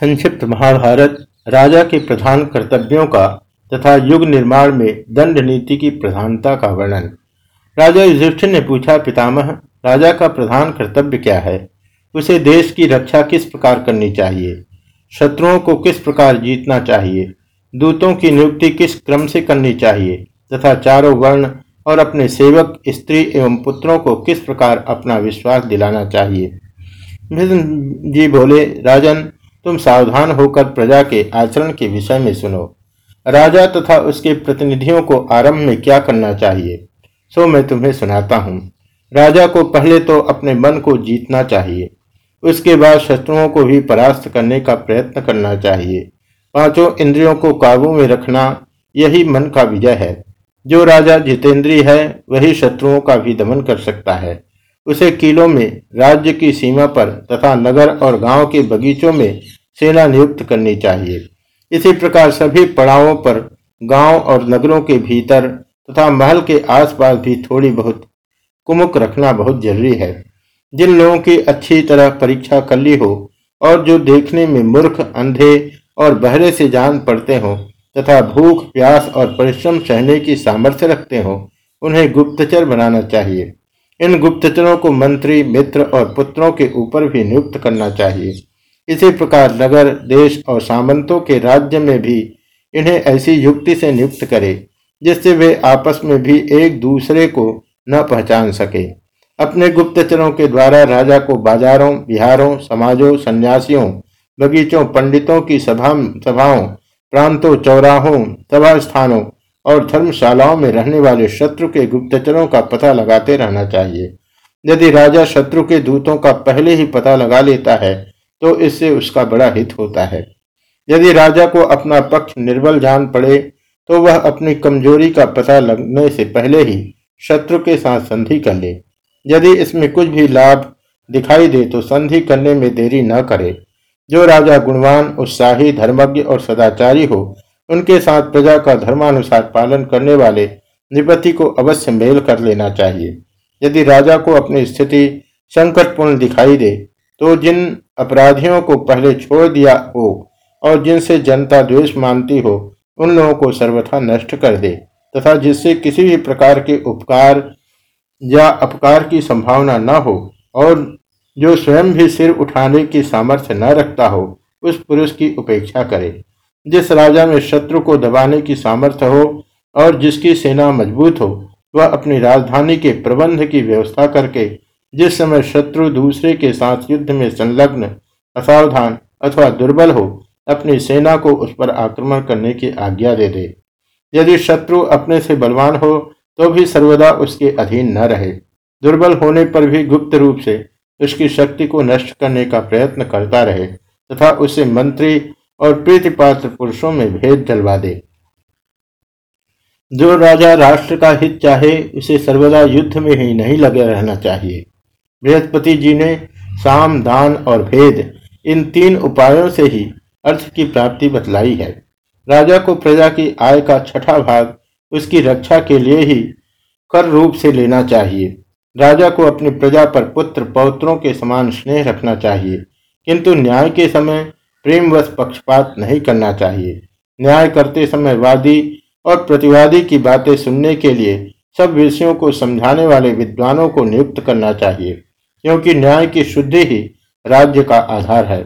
संक्षिप्त महाभारत, राजा के प्रधान कर्तव्यों का तथा युग निर्माण में दंड नीति की प्रधानता का वर्णन। राजा युधिष्ठिर ने पूछा, पितामह, राजा का प्रधान कर्तव्य क्या है? उसे देश की रक्षा किस प्रकार करनी चाहिए? शत्रुओं को किस प्रकार जीतना चाहिए? दूतों की नियुक्ति किस क्रम से करनी चाहिए? तथा चारों वर्ण और अपने सेवक, स्त्री एवं पुत्रों को किस प्रकार अपना विश्वास दिलाना चाहिए? जी बोले, राजन तुम सावधान होकर प्रजा के आचरण के विषय में सुनो। राजा तथा उसके प्रतिनिधियों को आरंभ में क्या करना चाहिए, सो मैं तुम्हें सुनाता हूँ। राजा को पहले तो अपने मन को जीतना चाहिए। उसके बाद शत्रुओं को भी परास्त करने का प्रयत्न करना चाहिए। पाँचों इंद्रियों को काबू में रखना यही मन का विजय है। जो राजा जितेंद्रीय है, वही शत्रुओं का भी दमन कर सकता है। उसे किलों में, राज्य की सीमा पर तथा नगर और गाँव के बगीचों में सेना नियुक्त करनी चाहिए। इसी प्रकार सभी पड़ावों पर गाँव और नगरों के भीतर तथा महल के आसपास भी थोड़ी बहुत कुमुक रखना बहुत ज़रूरी है। जिन लोगों की अच्छी तरह परीक्षा कर ली हो और जो देखने में मूर्ख, अंधे और बहरे से जान पड़ते हो तथा भूख, प्यास और परिश्रम सहने की सामर्थ्य रखते हो, उन्हें गुप्तचर बनाना चाहिए। इन गुप्तचरों को मंत्री, मित्र और पुत्रों के ऊपर भी नियुक्त करना चाहिए। इसी प्रकार नगर, देश और सामंतों के राज्य में भी इन्हें ऐसी युक्ति से नियुक्त करे, जिससे वे आपस में भी एक दूसरे को न पहचान सके। अपने गुप्तचरों के द्वारा राजा को बाजारों बिहारों समाजों, सन्यासियों, बगीचों, पंडितों की सभा, सभाओं, प्रांतों, चौराहों, सभा स्थानों और धर्मशालाओं में रहने वाले शत्रु के गुप्तचरों का पता लगाते रहना चाहिए। यदि राजा शत्रु के दूतों का पहले ही पता लगा लेता है तो इससे उसका बड़ा हित होता है। यदि राजा को अपना पक्ष निर्बल जान पड़े तो वह अपनी कमज़ोरी का पता लगने से पहले ही शत्रु के साथ संधि कर ले। यदि इसमें कुछ भी लाभ दिखाई दे तो संधि करने में देरी न करे। जो राजा गुणवान, उत्साही, धर्मज्ञ और सदाचारी हो उनके साथ प्रजा का धर्मानुसार पालन करने वाले निपति को अवश्य मेल कर लेना चाहिए। यदि राजा को अपनी स्थिति संकटपूर्ण दिखाई दे तो जिन अपराधियों को पहले छोड़ दिया हो और जिनसे जनता द्वेष मानती हो, उन लोगों को सर्वथा नष्ट कर दे, तथा जिससे किसी भी प्रकार के उपकार या अपकार की संभावना न हो और जो स्वयं भी सिर उठाने की सामर्थ्य न रखता हो, उस पुरुष की उपेक्षा करे। जिस राजा में शत्रु को दबाने की सामर्थ्य हो और जिसकी सेना मज़बूत हो, वह अपनी राजधानी के प्रबंध की व्यवस्था करके जिस समय शत्रु दूसरे के साथ युद्ध में संलग्न, असावधान अथवा दुर्बल हो, अपनी सेना को उस पर आक्रमण करने की आज्ञा दे दे। यदि शत्रु अपने से बलवान हो तो भी सर्वदा उसके अधीन न रहे। दुर्बल होने पर भी गुप्त रूप से उसकी शक्ति को नष्ट करने का प्रयत्न करता रहे, तथा उसे मंत्री और प्रीतिपात्र पुरुषों में भेद जलवा दे। जो राजा राष्ट्र का हित चाहे, उसे सर्वदा युद्ध में ही नहीं लगे रहना चाहिए। बृहस्पति जी ने साम, दान और भेद, इन तीन उपायों से ही अर्थ की प्राप्ति बतलाई है। राजा को प्रजा की आय का छठा भाग, उसकी रक्षा के लिए ही कर रूप से लेना चाहिए। राजा को अपनी प्रजा पर पुत्र, पौत्रों के समान स्नेह रखना चाहिए। किंतु न्याय के समय प्रेमवश पक्षपात नहीं करना चाहिए। न्याय करते समय वादी और प्रतिवादी की बातें सुनने के लिए सब विषयों को समझाने वाले विद्वानों को नियुक्त करना चाहिए, क्योंकि न्याय की शुद्धि ही राज्य का आधार है।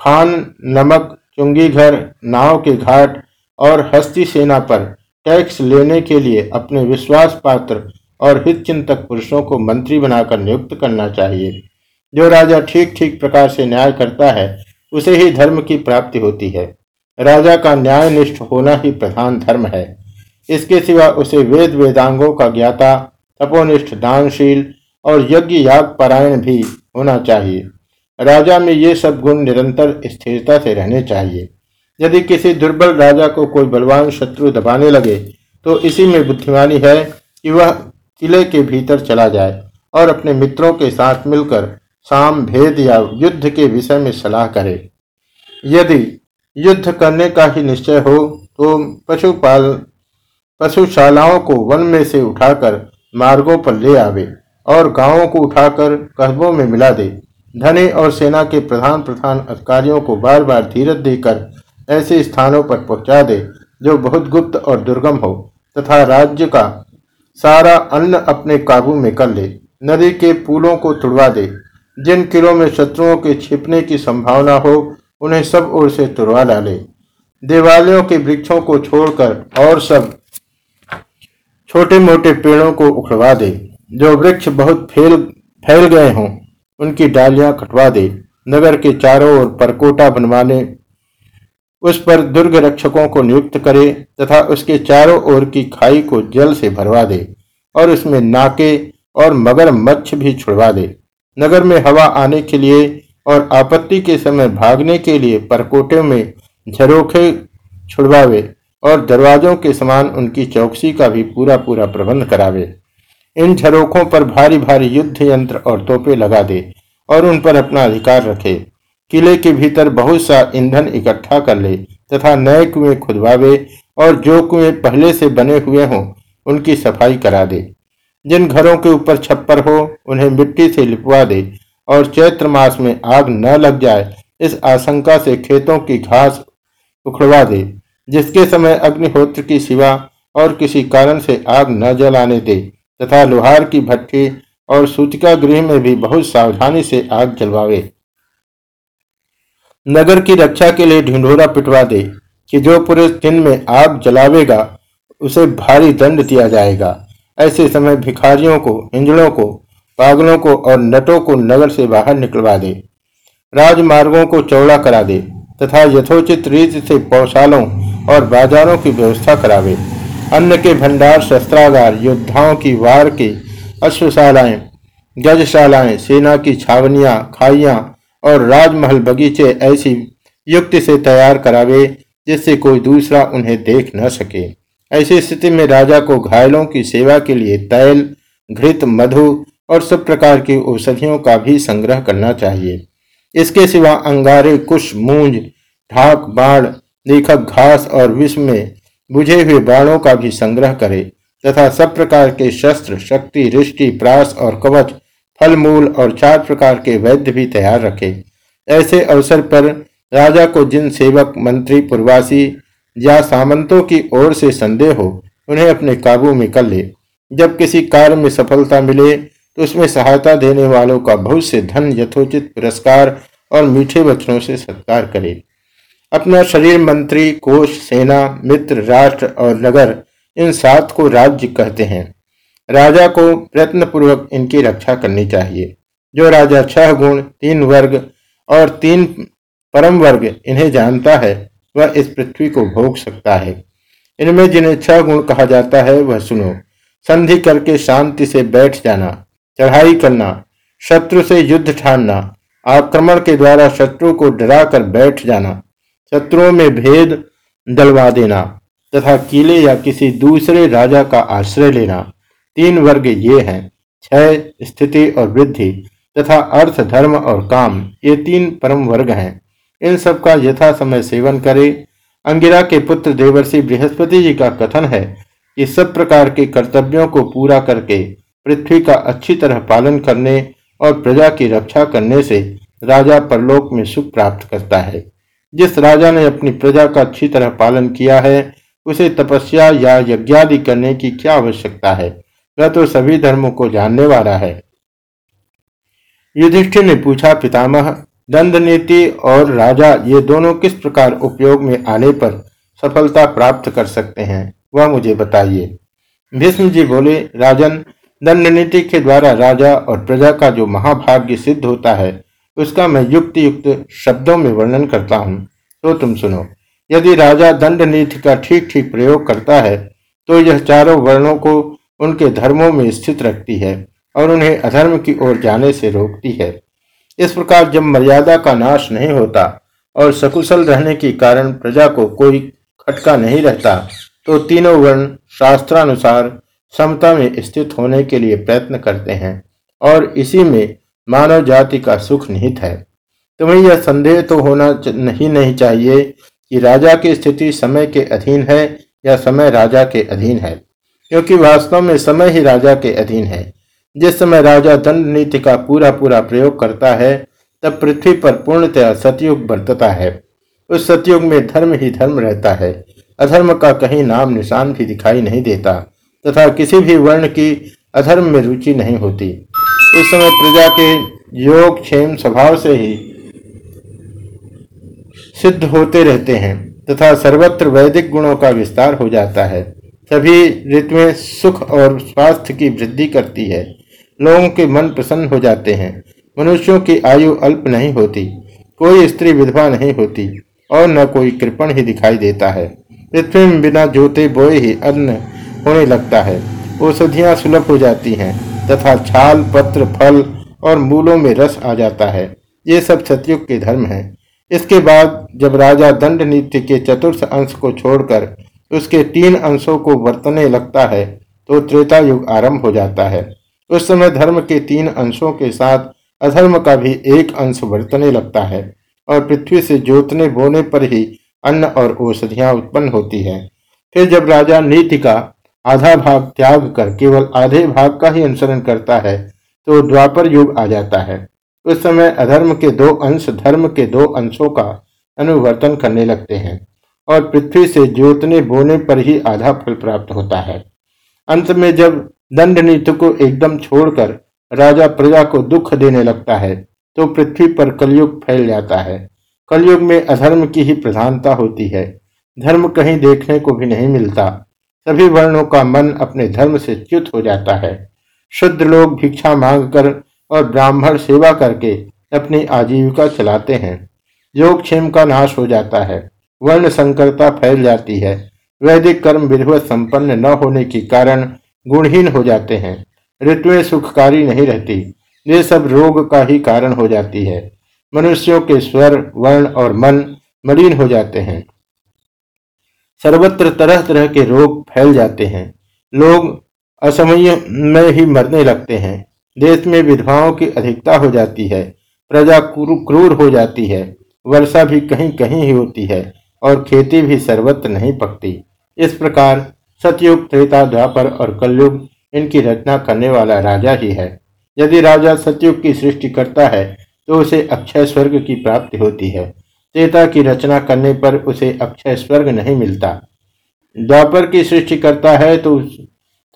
खान, नमक चुंगी घर नाव के घाट और हस्ती सेना पर टैक्स लेने के लिए अपने विश्वास पात्र और हित चिंतक पुरुषों को मंत्री बनाकर नियुक्त करना चाहिए। जो राजा ठीक ठीक प्रकार से न्याय करता है उसे ही धर्म की प्राप्ति होती है। राजा का न्यायनिष्ठ होना ही प्रधान धर्म है। इसके सिवा उसे वेद वेदांगों का ज्ञाता, तपोनिष्ठ, दानशील और यज्ञ याग पारायण भी होना चाहिए। राजा में ये सब गुण निरंतर स्थिरता से रहने चाहिए। यदि किसी दुर्बल राजा को कोई बलवान शत्रु दबाने लगे तो इसी में बुद्धिमानी है कि वह किले के भीतर चला जाए और अपने मित्रों के साथ मिलकर साम भेद या युद्ध के विषय में सलाह करे। यदि युद्ध करने का ही निश्चय हो तो पशुपाल, पशुशालाओं को वन में से उठाकर मार्गों पर ले आवे और गाँवों को उठाकर कस्बों में मिला दे। धनी और सेना के प्रधान प्रधान अधिकारियों को बार बार धीरज देकर ऐसे स्थानों पर पहुँचा दे, जो बहुत गुप्त और दुर्गम हो, तथा राज्य का सारा अन्न अपने काबू में कर ले। नदी के पुलों को तुड़वा दे जिन किलों में शत्रुओं के छिपने की संभावना हो, उन्हें सब ओर से तुरवा डाले। देवालयों के वृक्षों को छोड़कर और सब छोटे मोटे पेड़ों को उखड़वा दे। जो वृक्ष बहुत फैल फैल गए हों, उनकी डालियाँ कटवा दे। नगर के चारों ओर परकोटा बनवाने उस पर दुर्ग रक्षकों को नियुक्त करे तथा उसके चारों ओर की खाई को जल से भरवा दे और उसमें नाके और मगर मच्छ भी छुड़वा दे। नगर में हवा आने के लिए और आपत्ति के समय भागने के लिए परकोटे में झरोखे छुड़वावे और दरवाजों के समान उनकी चौकसी का भी पूरा पूरा प्रबंध करावे। इन झरोखों पर भारी भारी युद्ध यंत्र और तोपे लगा दे और उन पर अपना अधिकार रखे। किले के भीतर बहुत सा ईंधन इकट्ठा कर ले तथा नए कुएँ खुदवावे और जो कुएँ पहले से बने हुए हों, उनकी सफ़ाई करा दे। जिन घरों के ऊपर छप्पर हो, उन्हें मिट्टी से लिपवा दे और चैत्र मास में आग न लग जाए, इस आशंका से खेतों की घास उखड़वा दे, जिसके समय अग्निहोत्र की सिवा और किसी कारण से आग न जलाने दे, तथा लोहार की भट्टी और सूचिका गृह में भी बहुत सावधानी से आग जलवावे। नगर की रक्षा के लिए ढिंढोरा पिटवा दे, कि जो पुरुष दिन में आग जलावेगा, उसे भारी दंड दिया जाएगा। ऐसे समय भिखारियों को हिंजड़ों को, पागलों को और नटों को नगर से बाहर निकलवा दे। राजमार्गों को चौड़ा करा दे तथा यथोचित रीति से पौशालों और बाजारों की व्यवस्था करावे। अन्न के भंडार, शस्त्रागार, योद्धाओं की वार के अश्वशालाएँ, गजशालाएँ, सेना की छावनियाँ, खाइयाँ और राजमहल बगीचे ऐसी युक्ति से तैयार करावे जिससे कोई दूसरा उन्हें देख न सके। ऐसी स्थिति में राजा को घायलों की सेवा के लिए तैल, घृत, मधु और सब प्रकार की औषधियों का भी संग्रह करना चाहिए। इसके सिवा अंगारे, कुश, मूंज, ढाक, बाण, लेखक घास और विष में बुझे हुए बाणों का भी संग्रह करे तथा सब प्रकार के शस्त्र, शक्ति, रिष्टि, प्रास और कवच फल मूल और चार प्रकार के वैद्य भी तैयार रखे। ऐसे अवसर पर राजा को जिन सेवक, मंत्री, पूर्वासी या सामंतों की ओर से संदेह हो, उन्हें अपने काबू में कर ले। जब किसी कार्य में सफलता मिले तो उसमें सहायता देने वालों का बहुत से धन, यथोचित पुरस्कार और मीठे वचनों से सत्कार करे। अपना शरीर मंत्री, कोष, सेना, मित्र, राष्ट्र और नगर, इन सात को राज्य कहते हैं। राजा को प्रयत्न पूर्वक इनकी रक्षा करनी चाहिए। जो राजा छह गुण, तीन वर्ग और तीन परम वर्ग, इन्हें जानता है वह इस पृथ्वी को भोग सकता है। इनमें जिन्हें छह गुण कहा जाता है, वह सुनो। संधि करके शांति से बैठ जाना, चढ़ाई करना, शत्रु से युद्ध ठानना, आक्रमण के द्वारा शत्रु को डरा कर बैठ जाना, शत्रुओं में भेद डलवा देना, तथा किले या किसी दूसरे राजा का आश्रय लेना। तीन वर्ग ये हैं, क्षय, स्थिति और वृद्धि, तथा अर्थ, धर्म और काम। ये तीन परम वर्ग हैं। इन सब का यथा समय सेवन करे। अंगिरा के पुत्र देवर्षि बृहस्पति जी का कथन है कि सब प्रकार के कर्तव्यों को पूरा करके पृथ्वी का अच्छी तरह पालन करने और प्रजा की रक्षा करने से राजा परलोक में सुख प्राप्त करता है। जिस राजा ने अपनी प्रजा का अच्छी तरह पालन किया है, उसे तपस्या या यज्ञादि करने की क्या आवश्यकता है, वह तो सभी धर्मों को जानने वाला है। युधिष्ठिर ने पूछा, पितामह दंड नीति और राजा ये दोनों किस प्रकार उपयोग में आने पर सफलता प्राप्त कर सकते हैं, वह मुझे बताइए। भीष्म जी बोले, राजन दंड नीति के द्वारा राजा और प्रजा का जो महाभाग्य सिद्ध होता है, उसका मैं युक्त युक्त शब्दों में वर्णन करता हूँ। तो तुम सुनो, यदि राजा दंड नीति का ठीक ठीक प्रयोग करता है तो यह चारों वर्णों को उनके धर्मों में स्थित रखती है और उन्हें अधर्म की ओर जाने से रोकती है। इस प्रकार जब मर्यादा का नाश नहीं होता और सकुशल रहने के कारण प्रजा को कोई खटका नहीं रहता तो तीनों वर्ण शास्त्रानुसार समता में स्थित होने के लिए प्रयत्न करते हैं और इसी में मानव जाति का सुख निहित है। तुम्हें यह संदेह तो होना नहीं नहीं चाहिए कि राजा की स्थिति समय के अधीन है या समय राजा के अधीन है, क्योंकि वास्तव में समय ही राजा के अधीन है। जिस समय राजा दंड नीति का पूरा पूरा प्रयोग करता है, तब पृथ्वी पर पूर्णतया सतयुग बरतता है। उस सतयुग में धर्म ही धर्म रहता है। अधर्म का कहीं नाम निशान भी दिखाई नहीं देता, तथा किसी भी वर्ण की अधर्म में रुचि नहीं होती। उस समय प्रजा के योग क्षेम स्वभाव से ही सिद्ध होते रहते हैं, तथा सर्वत्र वैदिक गुणों का विस्तार हो जाता है। सभी ऋतुएँ सुख और स्वास्थ्य की वृद्धि करती है। लोगों के मन प्रसन्न हो जाते हैं। मनुष्यों की आयु अल्प नहीं होती, कोई स्त्री विधवा नहीं होती, और न कोई कृपण ही दिखाई देता है। पृथ्वी में बिना जोते बोए ही अन्न होने लगता है। औषधियाँ सुलभ हो जाती हैं, तथा छाल, पत्र, फल और मूलों में रस आ जाता है। ये सब सतयुग के धर्म है। इसके बाद जब राजा दंड नीति के चतुर्थ अंश को छोड़कर उसके तीन अंशों को वर्तने लगता है तो त्रेता युग आरंभ हो जाता है। उस समय धर्म के तीन अंशों के साथ अधर्म का भी एक अंश वर्तने लगता है और पृथ्वी से जोतने बोने पर ही अन्न और औषधियाँ उत्पन्न होती है। फिर जब राजा नीति का आधा भाग त्याग कर केवल आधे भाग का ही अनुसरण करता है तो द्वापर युग आ जाता है। उस समय अधर्म के दो अंश धर्म के दो अंशों का अनुवर्तन करने लगते हैं और पृथ्वी से जोतने बोने पर ही आधा फल प्राप्त होता है। अंत में जब दंड नीति को एकदम छोड़कर राजा प्रजा को दुख देने लगता है तो पृथ्वी पर कलयुग फैल जाता है। कलयुग में अधर्म की ही प्रधानता होती है। धर्म कहीं देखने को भी नहीं मिलता। सभी वर्णों का मन अपने धर्म से च्युत हो जाता है। शुद्ध लोग भिक्षा मांगकर और ब्राह्मण सेवा करके अपनी आजीविका चलाते हैं। योगक्षेम का नाश हो जाता है। वर्ण संकरता फैल जाती है। वैदिक कर्म विधिवत संपन्न न होने के कारण गुणहीन हो जाते हैं। ऋतुएँ सुखकारी नहीं रहती। ये सब रोग का ही कारण हो जाती है। मनुष्यों के स्वर, वर्ण और मन मलिन हो जाते हैं। सर्वत्र तरह तरह के रोग फैल जाते हैं। लोग असमय में ही मरने लगते हैं। देश में विधवाओं की अधिकता हो जाती है। प्रजा क्रूर हो जाती है। वर्षा भी कहीं कहीं ही होती है और खेती भी सर्वत्र नहीं पकती। इस प्रकार सतयुग, त्रेता, द्वापर और कलयुग, इनकी रचना करने वाला राजा ही है। यदि राजा सतयुग की सृष्टि करता है तो उसे अक्षय स्वर्ग की प्राप्ति होती है। त्रेता की रचना करने पर उसे अक्षय स्वर्ग नहीं मिलता। द्वापर की सृष्टि करता है तो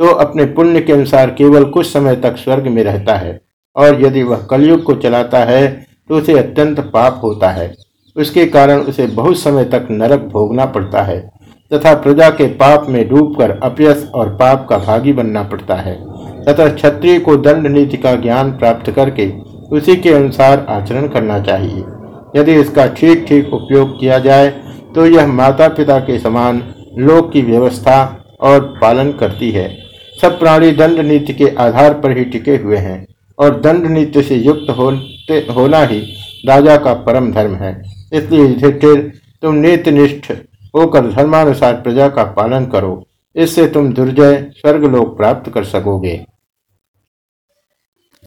तो अपने पुण्य के अनुसार केवल कुछ समय तक स्वर्ग में रहता है। और यदि वह कलयुग को चलाता है तो उसे अत्यंत पाप होता है। उसके कारण उसे बहुत समय तक नरक भोगना पड़ता है। तथा प्रजा के पाप में डूबकर अपयस और पाप का भागी बनना पड़ता है। तथा क्षत्रिय को दंड नीति का ज्ञान प्राप्त करके उसी के अनुसार आचरण करना चाहिए। यदि इसका ठीक ठीक उपयोग किया जाए तो यह माता पिता के समान लोक की व्यवस्था और पालन करती है। सब प्राणी दंड नीति के आधार पर ही टिके हुए हैं और दंड नीति से युक्त होते, होना ही राजा का परम धर्म है। इसलिए युधिष्ठिर, तुम नीतिनिष्ठ होकर धर्मानुसार प्रजा का पालन करो इससे तुम दुर्जय स्वर्गलोक प्राप्त कर सकोगे।